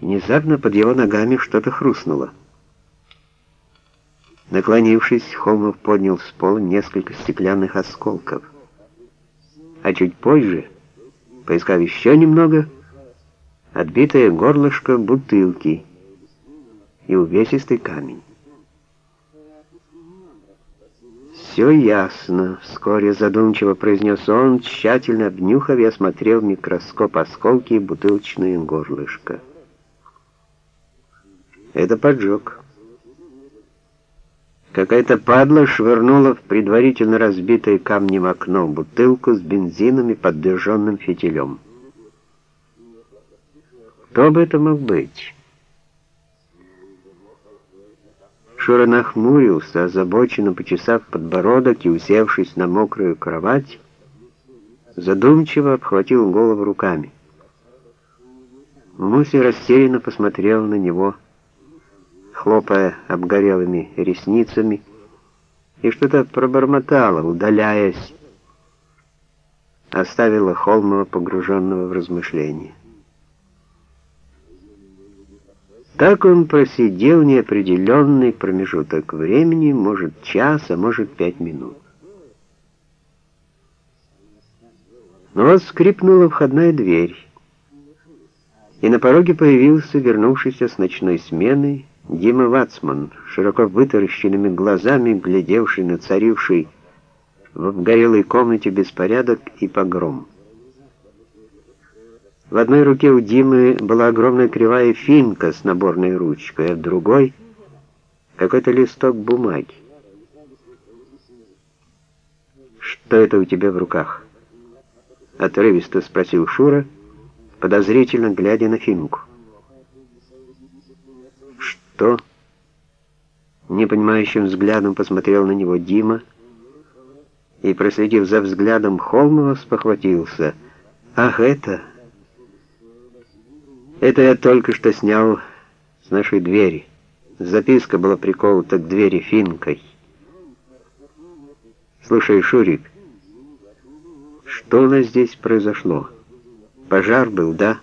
Внезапно под его ногами что-то хрустнуло. Наклонившись, Холмов поднял с пола несколько стеклянных осколков. А чуть позже, поискав еще немного, отбитое горлышко бутылки и увесистый камень. «Все ясно», — вскоре задумчиво произнес он, тщательно обнюхав и осмотрел микроскоп осколки и бутылочное горлышко. «Это поджог». Какая-то падла швырнула в предварительно разбитое камнем окно бутылку с бензином и поддержанным фитилем. Кто бы это мог быть? Шура нахмурился, озабоченно почесав подбородок и, усевшись на мокрую кровать, задумчиво обхватил голову руками. Муси растерянно посмотрел на него, хлопая обгорелыми ресницами, и что-то пробормотала, удаляясь, оставила Холмова погруженного в размышления. Так он просидел неопределенный промежуток времени, может час, а может пять минут. Но скрипнула входная дверь, и на пороге появился вернувшийся с ночной смены Дима Вацман, широко вытаращенными глазами, глядевший на царивший в обгорелой комнате беспорядок и погром. В одной руке у Димы была огромная кривая финка с наборной ручкой, а в другой — какой-то листок бумаги. «Что это у тебя в руках?» — отрывисто спросил Шура, подозрительно глядя на финку. «Что?» Непонимающим взглядом посмотрел на него Дима и, проследив за взглядом Холмова, спохватился. «Ах, это...» Это я только что снял с нашей двери. Записка была приколота к двери финкой. Слушай, Шурик, что у нас здесь произошло? Пожар был, да?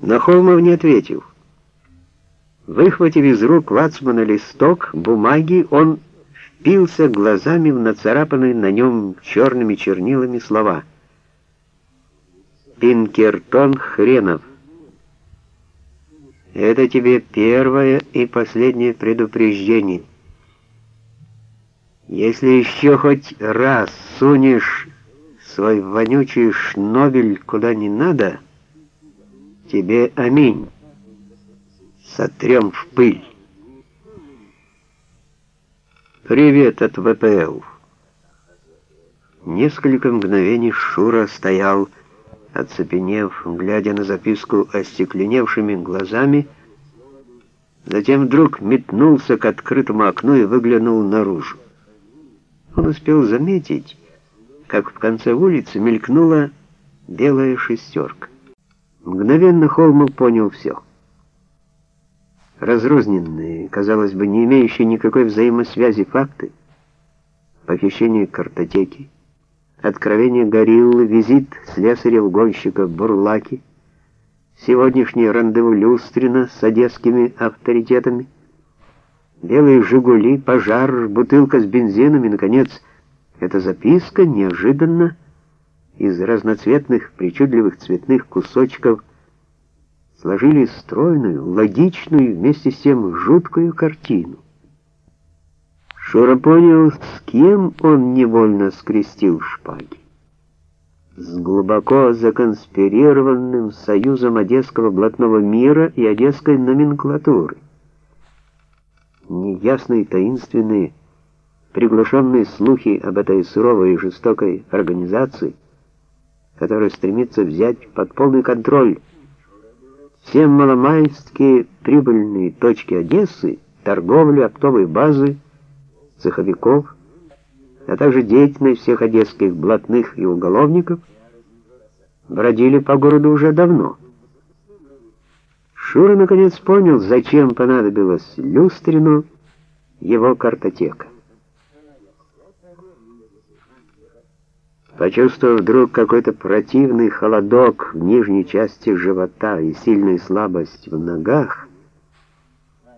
Но Холмов не ответил. Выхватив из рук Вацмана листок бумаги, он впился глазами в нацарапанные на нем черными чернилами слова — Пинкертон Хренов. Это тебе первое и последнее предупреждение. Если еще хоть раз сунешь свой вонючий шнобель куда не надо, тебе аминь. Сотрем в пыль. Привет от ВПЛ. Несколько мгновений Шура стоял, оцепенев, глядя на записку остекленевшими глазами, затем вдруг метнулся к открытому окну и выглянул наружу. Он успел заметить, как в конце улицы мелькнула белая шестерка. Мгновенно Холмов понял все. Разрозненные, казалось бы, не имеющие никакой взаимосвязи факты, похищение картотеки, откровение гориллы, визит слесаря-угонщика Бурлаки, сегодняшнее рандеву Люстрина с одесскими авторитетами, белые «Жигули», пожар, бутылка с бензином и, наконец, эта записка неожиданно из разноцветных причудливых цветных кусочков сложили стройную, логичную, вместе с тем жуткую картину. Шура понял, с кем он невольно скрестил шпаги. С глубоко законспирированным союзом Одесского блатного мира и Одесской номенклатуры. Неясные таинственные, приглушенные слухи об этой суровой и жестокой организации, которая стремится взять под полный контроль все маломайские прибыльные точки Одессы, торговлю, оптовые базы, цеховиков, а также деятельность всех одесских блатных и уголовников, бродили по городу уже давно. Шура наконец понял, зачем понадобилась Люстрину его картотека. Почувствовав вдруг какой-то противный холодок в нижней части живота и сильную слабость в ногах,